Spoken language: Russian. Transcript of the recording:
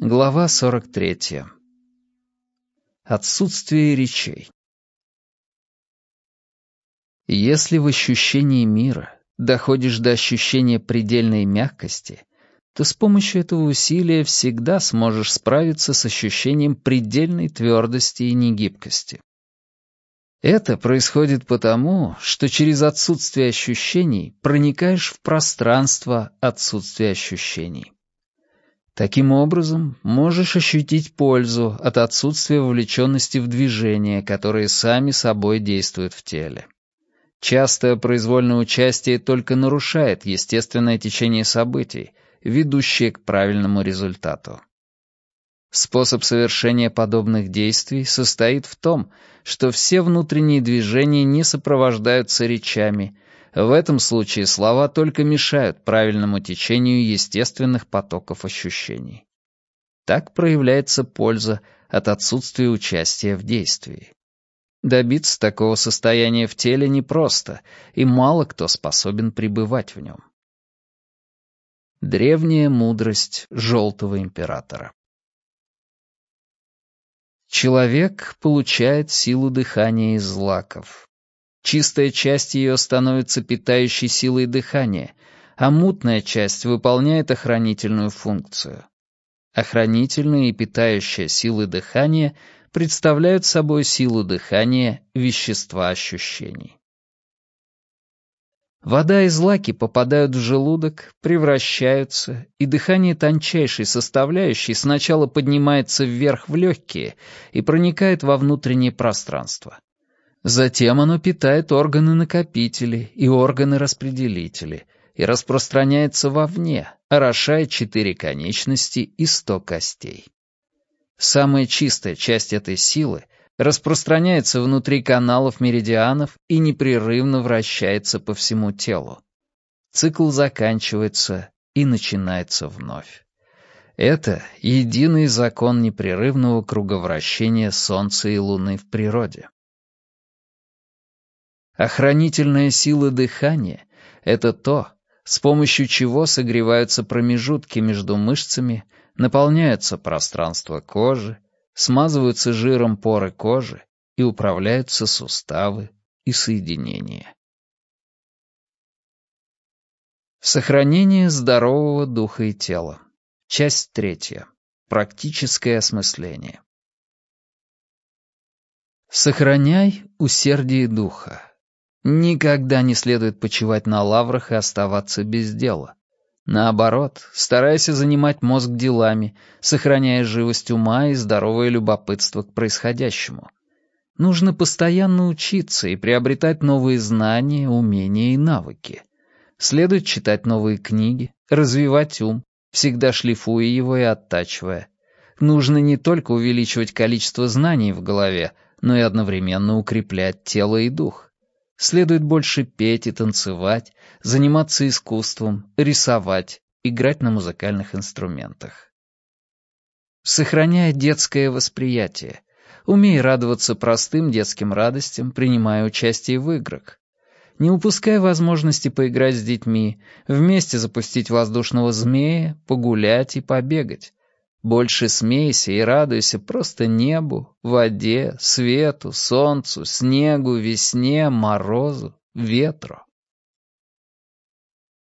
Глава 43. Отсутствие речей. Если в ощущении мира доходишь до ощущения предельной мягкости, то с помощью этого усилия всегда сможешь справиться с ощущением предельной твердости и негибкости. Это происходит потому, что через отсутствие ощущений проникаешь в пространство отсутствия ощущений. Таким образом, можешь ощутить пользу от отсутствия вовлеченности в движения, которые сами собой действуют в теле. Частое произвольное участие только нарушает естественное течение событий, ведущее к правильному результату. Способ совершения подобных действий состоит в том, что все внутренние движения не сопровождаются речами, в этом случае слова только мешают правильному течению естественных потоков ощущений. Так проявляется польза от отсутствия участия в действии. Добиться такого состояния в теле непросто, и мало кто способен пребывать в нем. Древняя мудрость Желтого Императора Человек получает силу дыхания из злаков. Чистая часть ее становится питающей силой дыхания, а мутная часть выполняет охранительную функцию. Охранительная и питающая силы дыхания представляют собой силу дыхания вещества ощущений. Вода и злаки попадают в желудок, превращаются, и дыхание тончайшей составляющей сначала поднимается вверх в легкие и проникает во внутреннее пространство. Затем оно питает органы-накопители и органы-распределители и распространяется вовне, орошая четыре конечности и сто костей. Самая чистая часть этой силы распространяется внутри каналов меридианов и непрерывно вращается по всему телу. Цикл заканчивается и начинается вновь. Это единый закон непрерывного круговращения Солнца и Луны в природе. Охранительная сила дыхания — это то, с помощью чего согреваются промежутки между мышцами, наполняется пространство кожи, смазываются жиром поры кожи и управляются суставы и соединения. Сохранение здорового духа и тела. Часть третья. Практическое осмысление. Сохраняй усердие духа. Никогда не следует почивать на лаврах и оставаться без дела. Наоборот, старайся занимать мозг делами, сохраняя живость ума и здоровое любопытство к происходящему. Нужно постоянно учиться и приобретать новые знания, умения и навыки. Следует читать новые книги, развивать ум, всегда шлифуя его и оттачивая. Нужно не только увеличивать количество знаний в голове, но и одновременно укреплять тело и дух. Следует больше петь и танцевать, заниматься искусством, рисовать, играть на музыкальных инструментах. Сохраняя детское восприятие, умей радоваться простым детским радостям, принимая участие в играх. Не упускай возможности поиграть с детьми, вместе запустить воздушного змея, погулять и побегать. Больше смейся и радуйся просто небу, воде, свету, солнцу, снегу, весне, морозу, ветру.